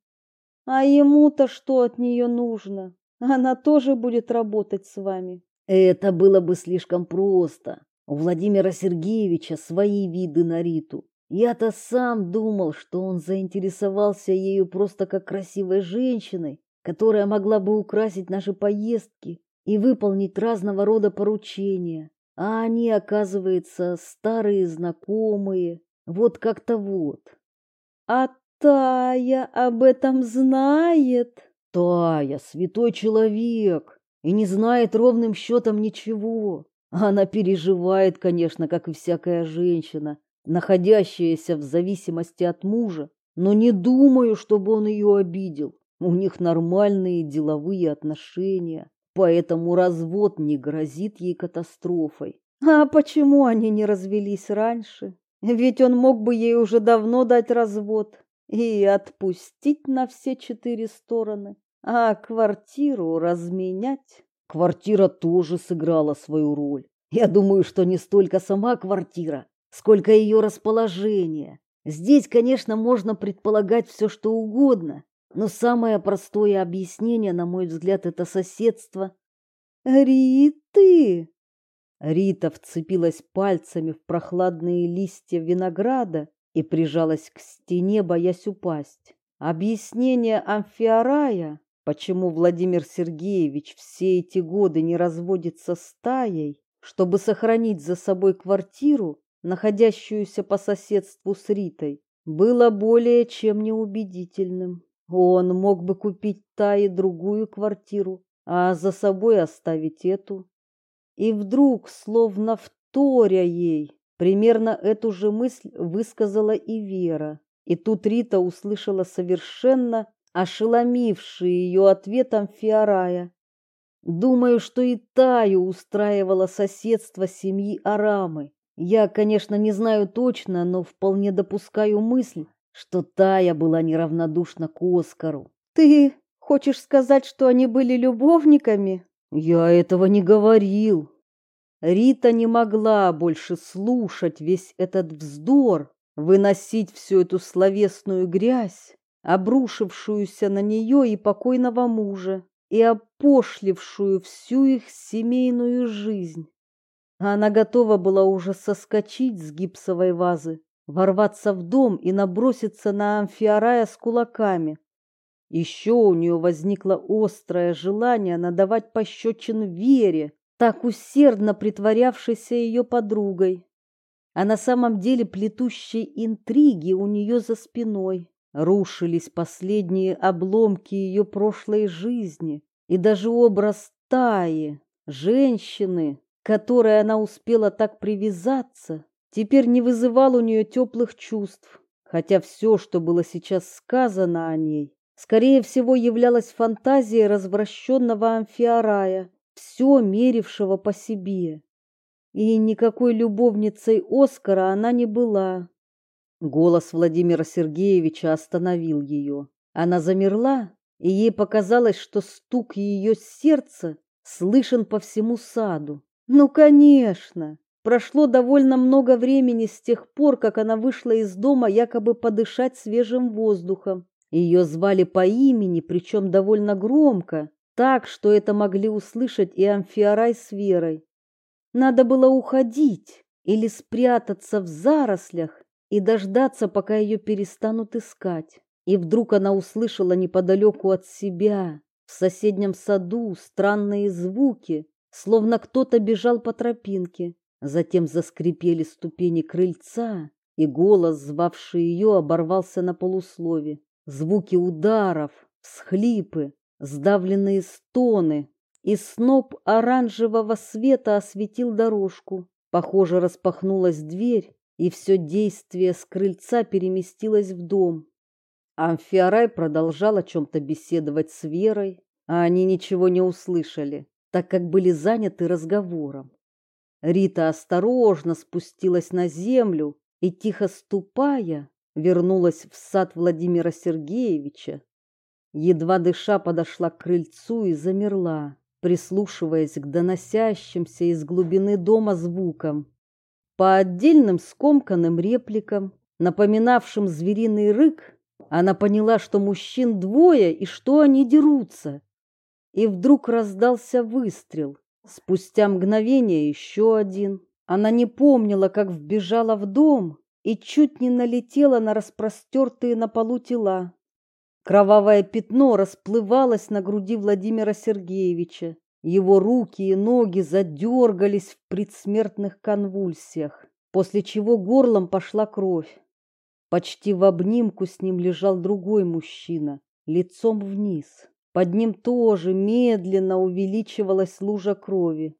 А ему-то что от нее нужно? Она тоже будет работать с вами. Это было бы слишком просто. У Владимира Сергеевича свои виды на Риту. Я-то сам думал, что он заинтересовался ею просто как красивой женщиной, которая могла бы украсить наши поездки и выполнить разного рода поручения. А они, оказывается, старые знакомые. Вот как-то вот. А Тая об этом знает? Тая, святой человек, и не знает ровным счетом ничего. Она переживает, конечно, как и всякая женщина, находящаяся в зависимости от мужа, но не думаю, чтобы он ее обидел. У них нормальные деловые отношения, поэтому развод не грозит ей катастрофой. А почему они не развелись раньше? Ведь он мог бы ей уже давно дать развод и отпустить на все четыре стороны, а квартиру разменять. Квартира тоже сыграла свою роль. Я думаю, что не столько сама квартира, сколько ее расположение. Здесь, конечно, можно предполагать все, что угодно, но самое простое объяснение, на мой взгляд, это соседство. Риты! Рита вцепилась пальцами в прохладные листья винограда и прижалась к стене, боясь упасть. Объяснение Амфиарая, почему Владимир Сергеевич все эти годы не разводится с Таей, чтобы сохранить за собой квартиру, находящуюся по соседству с Ритой, было более чем неубедительным. Он мог бы купить Тае другую квартиру, а за собой оставить эту. И вдруг, словно вторя ей, примерно эту же мысль высказала и Вера. И тут Рита услышала совершенно ошеломивший ее ответом Фиорая. Думаю, что и Таю устраивало соседство семьи Арамы. Я, конечно, не знаю точно, но вполне допускаю мысль, что Тая была неравнодушна к Оскару. Ты хочешь сказать, что они были любовниками? Я этого не говорил. Рита не могла больше слушать весь этот вздор, выносить всю эту словесную грязь, обрушившуюся на нее и покойного мужа, и опошлившую всю их семейную жизнь. Она готова была уже соскочить с гипсовой вазы, ворваться в дом и наброситься на Амфиарая с кулаками. Еще у нее возникло острое желание надавать пощечин Вере, так усердно притворявшейся ее подругой, а на самом деле плетущей интриги у нее за спиной. Рушились последние обломки ее прошлой жизни, и даже образ Таи, женщины, которой она успела так привязаться, теперь не вызывал у нее теплых чувств, хотя все, что было сейчас сказано о ней, скорее всего, являлось фантазией развращенного амфиарая, все мерившего по себе. И никакой любовницей Оскара она не была. Голос Владимира Сергеевича остановил ее. Она замерла, и ей показалось, что стук ее сердца слышен по всему саду. Ну, конечно, Прошло довольно много времени с тех пор, как она вышла из дома якобы подышать свежим воздухом. Ее звали по имени, причем довольно громко, так, что это могли услышать и Амфиарай с Верой. Надо было уходить или спрятаться в зарослях и дождаться, пока ее перестанут искать. И вдруг она услышала неподалеку от себя, в соседнем саду, странные звуки, словно кто-то бежал по тропинке. Затем заскрипели ступени крыльца, и голос, звавший ее, оборвался на полуслове. Звуки ударов, всхлипы, сдавленные стоны, и сноп оранжевого света осветил дорожку. Похоже, распахнулась дверь, и все действие с крыльца переместилось в дом. Амфиарай продолжал о чем-то беседовать с Верой, а они ничего не услышали, так как были заняты разговором. Рита осторожно спустилась на землю и, тихо ступая, вернулась в сад Владимира Сергеевича. Едва дыша подошла к крыльцу и замерла, прислушиваясь к доносящимся из глубины дома звукам. По отдельным скомканным репликам, напоминавшим звериный рык, она поняла, что мужчин двое и что они дерутся. И вдруг раздался выстрел. Спустя мгновение еще один. Она не помнила, как вбежала в дом и чуть не налетела на распростертые на полу тела. Кровавое пятно расплывалось на груди Владимира Сергеевича. Его руки и ноги задергались в предсмертных конвульсиях, после чего горлом пошла кровь. Почти в обнимку с ним лежал другой мужчина, лицом вниз. Под ним тоже медленно увеличивалась лужа крови.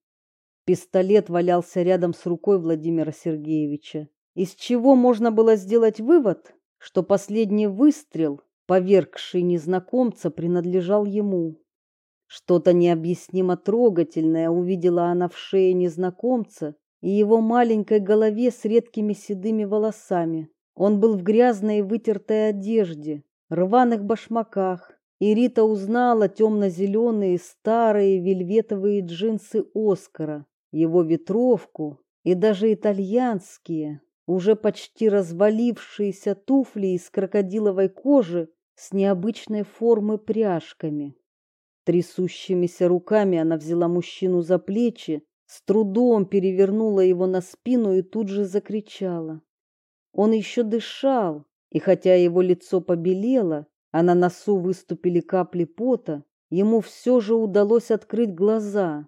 Пистолет валялся рядом с рукой Владимира Сергеевича. Из чего можно было сделать вывод, что последний выстрел, повергший незнакомца, принадлежал ему. Что-то необъяснимо трогательное увидела она в шее незнакомца и его маленькой голове с редкими седыми волосами. Он был в грязной и вытертой одежде, рваных башмаках, и Рита узнала темно-зеленые старые вельветовые джинсы Оскара, его ветровку и даже итальянские, уже почти развалившиеся туфли из крокодиловой кожи с необычной формы пряжками. Трясущимися руками она взяла мужчину за плечи, с трудом перевернула его на спину и тут же закричала. Он еще дышал, и хотя его лицо побелело, а на носу выступили капли пота, ему все же удалось открыть глаза.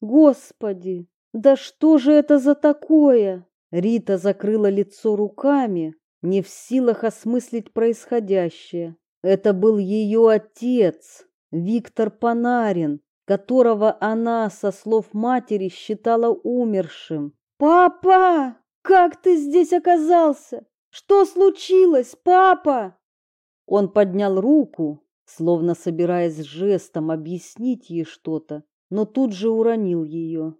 Господи, да что же это за такое? Рита закрыла лицо руками, не в силах осмыслить происходящее. Это был ее отец, Виктор Панарин, которого она, со слов матери, считала умершим. «Папа!» Как ты здесь оказался? Что случилось, папа? Он поднял руку, словно собираясь жестом объяснить ей что-то, но тут же уронил ее.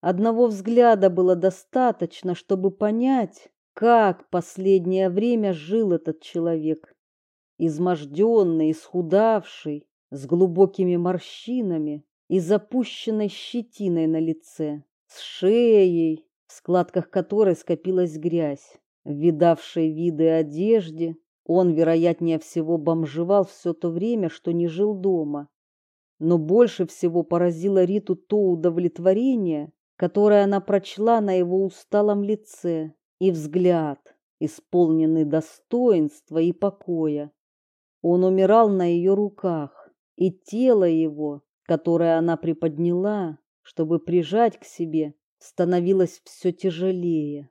Одного взгляда было достаточно, чтобы понять, как последнее время жил этот человек. Изможденный, исхудавший, с глубокими морщинами и запущенной щетиной на лице, с шеей, в складках которой скопилась грязь. Видавшей виды одежде он, вероятнее всего, бомжевал все то время, что не жил дома. Но больше всего поразило Риту то удовлетворение, которое она прочла на его усталом лице, и взгляд, исполненный достоинства и покоя. Он умирал на ее руках, и тело его, которое она приподняла, чтобы прижать к себе, становилось все тяжелее.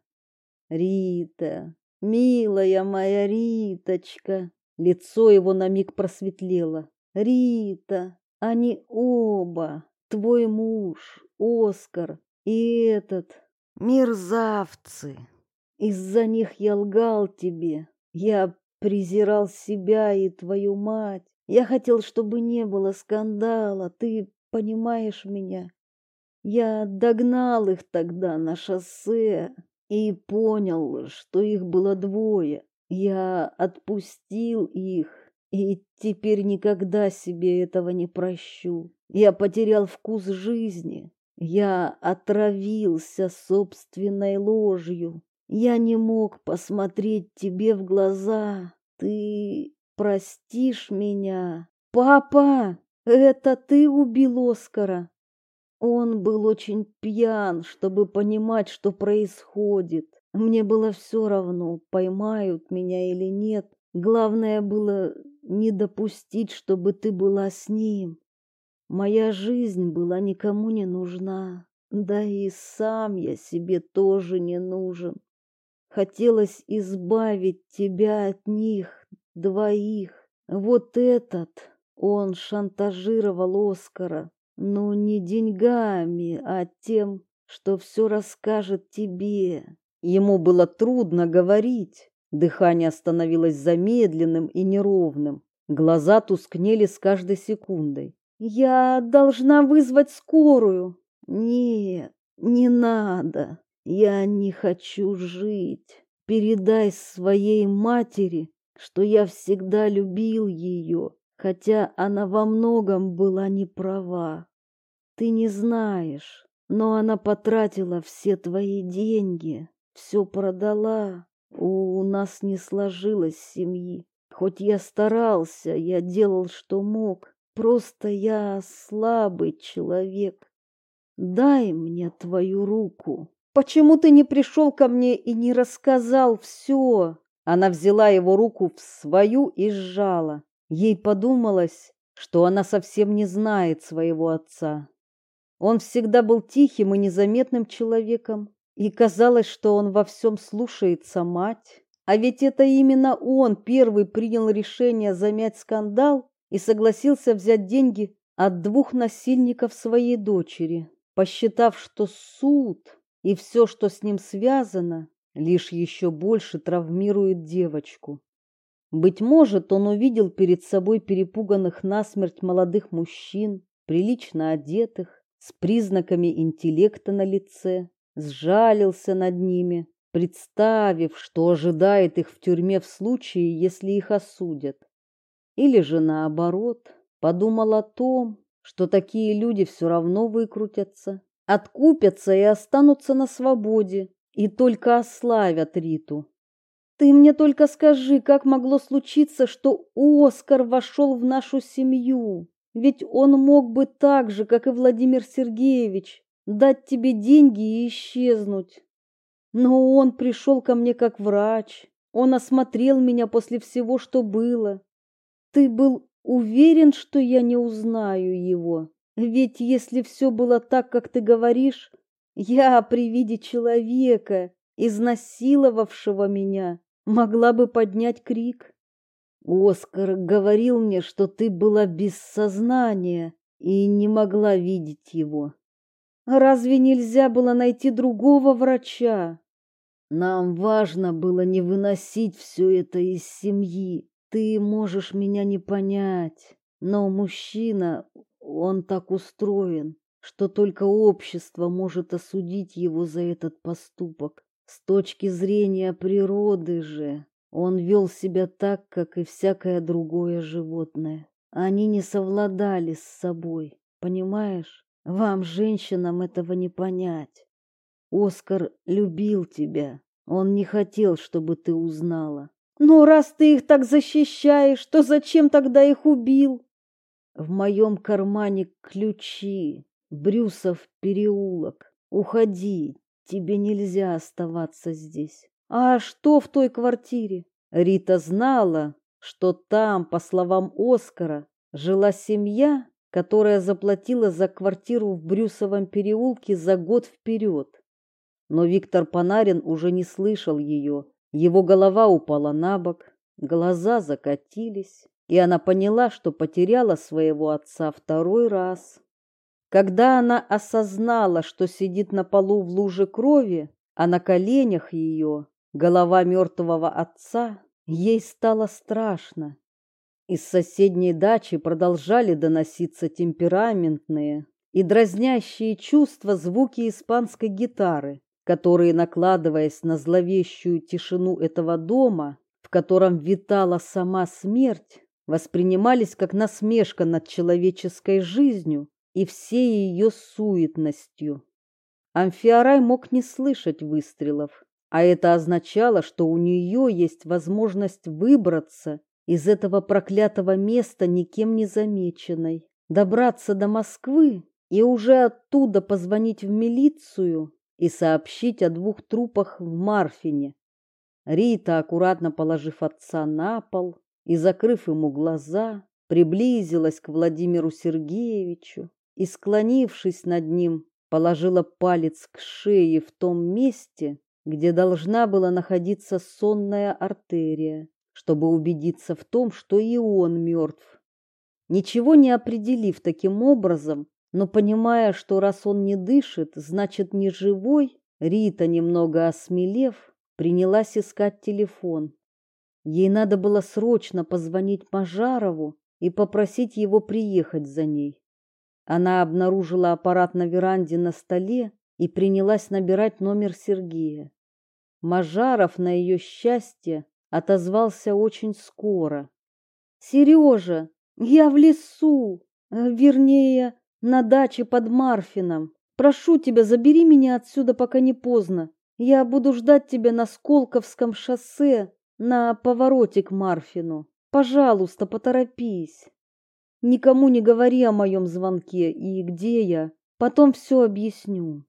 Рита, милая моя Риточка, лицо его на миг просветлело. Рита, они оба, твой муж, Оскар и этот, мерзавцы. Из-за них я лгал тебе. Я презирал себя и твою мать. Я хотел, чтобы не было скандала. Ты понимаешь меня? Я догнал их тогда на шоссе и понял, что их было двое. Я отпустил их и теперь никогда себе этого не прощу. Я потерял вкус жизни. Я отравился собственной ложью. Я не мог посмотреть тебе в глаза. Ты простишь меня? Папа, это ты убил Оскара? Он был очень пьян, чтобы понимать, что происходит. Мне было все равно, поймают меня или нет. Главное было не допустить, чтобы ты была с ним. Моя жизнь была никому не нужна, да и сам я себе тоже не нужен. Хотелось избавить тебя от них, двоих. Вот этот, он шантажировал Оскара, ну, не деньгами, а тем, что все расскажет тебе. Ему было трудно говорить, Дыхание становилось замедленным и неровным. Глаза тускнели с каждой секундой. «Я должна вызвать скорую». «Нет, не надо. Я не хочу жить. Передай своей матери, что я всегда любил ее, хотя она во многом была не права. Ты не знаешь, но она потратила все твои деньги, все продала. У нас не сложилось семьи. Хоть я старался, я делал, что мог. Просто я слабый человек. Дай мне твою руку. Почему ты не пришел ко мне и не рассказал все? Она взяла его руку в свою и сжала. Ей подумалось, что она совсем не знает своего отца. Он всегда был тихим и незаметным человеком, и казалось, что он во всем слушается мать. А ведь это именно он первый принял решение замять скандал и согласился взять деньги от двух насильников своей дочери, посчитав, что суд и все, что с ним связано, лишь еще больше травмирует девочку. Быть может, он увидел перед собой перепуганных насмерть молодых мужчин, прилично одетых, с признаками интеллекта на лице, сжалился над ними, представив, что ожидает их в тюрьме в случае, если их осудят. Или же наоборот, подумал о том, что такие люди все равно выкрутятся, откупятся и останутся на свободе, и только ославят Риту. Ты мне только скажи, как могло случиться, что Оскар вошел в нашу семью? Ведь он мог бы так же, как и Владимир Сергеевич, дать тебе деньги и исчезнуть. Но он пришел ко мне как врач. Он осмотрел меня после всего, что было. Ты был уверен, что я не узнаю его? Ведь если все было так, как ты говоришь, я при виде человека, изнасиловавшего меня, могла бы поднять крик. Оскар говорил мне, что ты была без сознания и не могла видеть его. Разве нельзя было найти другого врача? Нам важно было не выносить все это из семьи. Ты можешь меня не понять, но мужчина, он так устроен, что только общество может осудить его за этот поступок. С точки зрения природы же он вел себя так, как и всякое другое животное. Они не совладали с собой, понимаешь? Вам, женщинам, этого не понять. Оскар любил тебя. Он не хотел, чтобы ты узнала. Но раз ты их так защищаешь, то зачем тогда их убил? В моем кармане ключи. Брюсов переулок. Уходи. Тебе нельзя оставаться здесь. А что в той квартире? Рита знала, что там, по словам Оскара, жила семья, которая заплатила за квартиру в Брюсовом переулке за год вперед. Но Виктор Панарин уже не слышал ее. Его голова упала на бок, глаза закатились, и она поняла, что потеряла своего отца второй раз. Когда она осознала, что сидит на полу в луже крови, а на коленях ее голова мертвого отца, ей стало страшно. Из соседней дачи продолжали доноситься темпераментные и дразнящие чувства звуки испанской гитары, которые, накладываясь на зловещую тишину этого дома, в котором витала сама смерть, воспринимались как насмешка над человеческой жизнью и всей ее суетностью. Амфиарай мог не слышать выстрелов, а это означало, что у нее есть возможность выбраться из этого проклятого места никем не замеченной, добраться до Москвы и уже оттуда позвонить в милицию и сообщить о двух трупах в Марфине. Рита, аккуратно положив отца на пол и закрыв ему глаза, приблизилась к Владимиру Сергеевичу и, склонившись над ним, положила палец к шее в том месте, где должна была находиться сонная артерия, чтобы убедиться в том, что и он мертв. Ничего не определив таким образом, но понимая, что раз он не дышит, значит не живой, Рита, немного осмелев, принялась искать телефон. Ей надо было срочно позвонить Мажарову и попросить его приехать за ней. Она обнаружила аппарат на веранде на столе и принялась набирать номер Сергея. Мажаров, на ее счастье, отозвался очень скоро. «Сережа, я в лесу, э, вернее, на даче под Марфином. Прошу тебя, забери меня отсюда, пока не поздно. Я буду ждать тебя на Сколковском шоссе на повороте к Марфину. Пожалуйста, поторопись. Никому не говори о моем звонке и где я. Потом все объясню.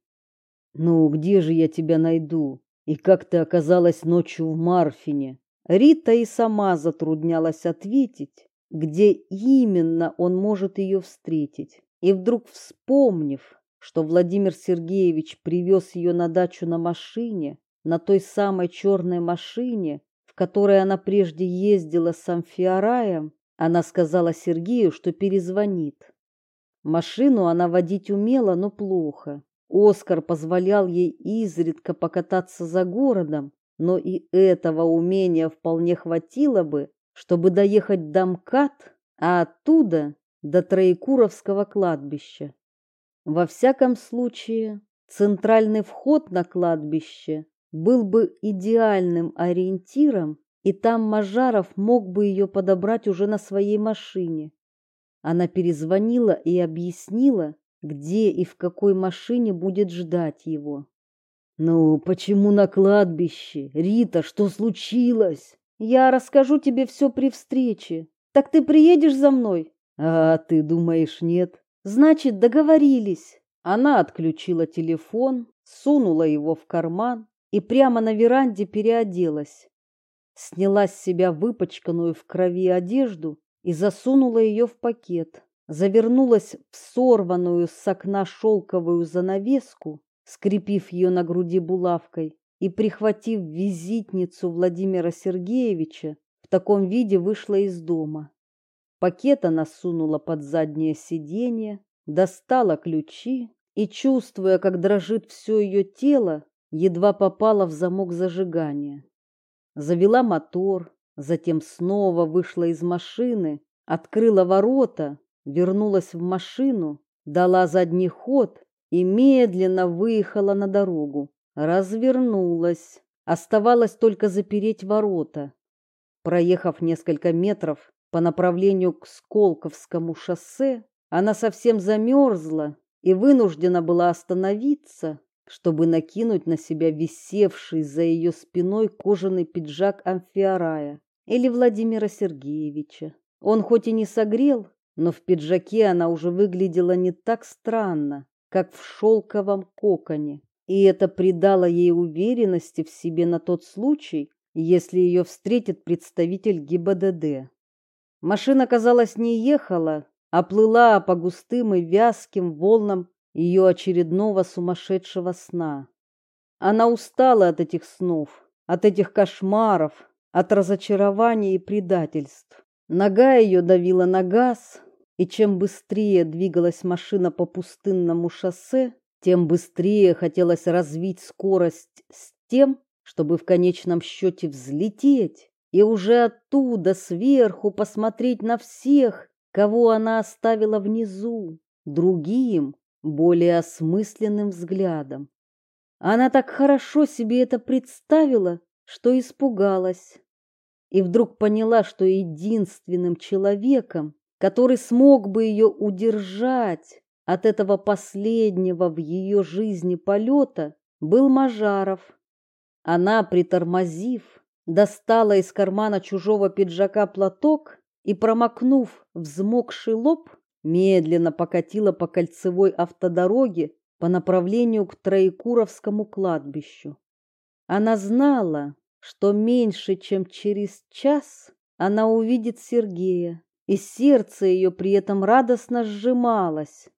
Ну, где же я тебя найду? И как ты оказалась ночью в Марфине? Рита и сама затруднялась ответить, где именно он может ее встретить. И вдруг вспомнив, что Владимир Сергеевич привез ее на дачу на машине, на той самой черной машине, в которой она прежде ездила с Амфиараем, она сказала Сергею, что перезвонит. Машину она водить умела, но плохо. Оскар позволял ей изредка покататься за городом, но и этого умения вполне хватило бы, чтобы доехать до МКАД, а оттуда до Троекуровского кладбища. Во всяком случае, центральный вход на кладбище был бы идеальным ориентиром, и там Мажаров мог бы ее подобрать уже на своей машине. Она перезвонила и объяснила, где и в какой машине будет ждать его. «Ну, почему на кладбище? Рита, что случилось?» «Я расскажу тебе все при встрече. Так ты приедешь за мной?» «А ты думаешь, нет?» Значит, договорились. Она отключила телефон, сунула его в карман и прямо на веранде переоделась. Сняла с себя выпачканную в крови одежду и засунула ее в пакет. Завернулась в сорванную с окна шелковую занавеску, скрепив ее на груди булавкой, и, прихватив визитницу Владимира Сергеевича, в таком виде вышла из дома. Пакет она сунула под заднее сиденье, достала ключи и, чувствуя, как дрожит все ее тело, едва попала в замок зажигания. Завела мотор, затем снова вышла из машины, открыла ворота, вернулась в машину, дала задний ход и медленно выехала на дорогу. Развернулась. Оставалось только запереть ворота. Проехав несколько метров, по направлению к Сколковскому шоссе, она совсем замерзла и вынуждена была остановиться, чтобы накинуть на себя висевший за ее спиной кожаный пиджак Амфиарая или Владимира Сергеевича. Он хоть и не согрел, но в пиджаке она уже выглядела не так странно, как в шелковом коконе, и это придало ей уверенности в себе на тот случай, если ее встретит представитель ГИБДД. Машина, казалось, не ехала, а плыла по густым и вязким волнам ее очередного сумасшедшего сна. Она устала от этих снов, от этих кошмаров, от разочарований и предательств. Нога ее давила на газ, и чем быстрее двигалась машина по пустынному шоссе, тем быстрее хотелось развить скорость с тем, чтобы в конечном счете взлететь и уже оттуда сверху посмотреть на всех, кого она оставила внизу, другим, более осмысленным взглядом. Она так хорошо себе это представила, что испугалась. И вдруг поняла, что единственным человеком, который смог бы ее удержать от этого последнего в ее жизни полета, был Мажаров. Она, притормозив, достала из кармана чужого пиджака платок и, промокнув взмокший лоб, медленно покатила по кольцевой автодороге по направлению к Троекуровскому кладбищу. Она знала, что меньше, чем через час она увидит Сергея, и сердце ее при этом радостно сжималось,